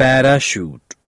parachute.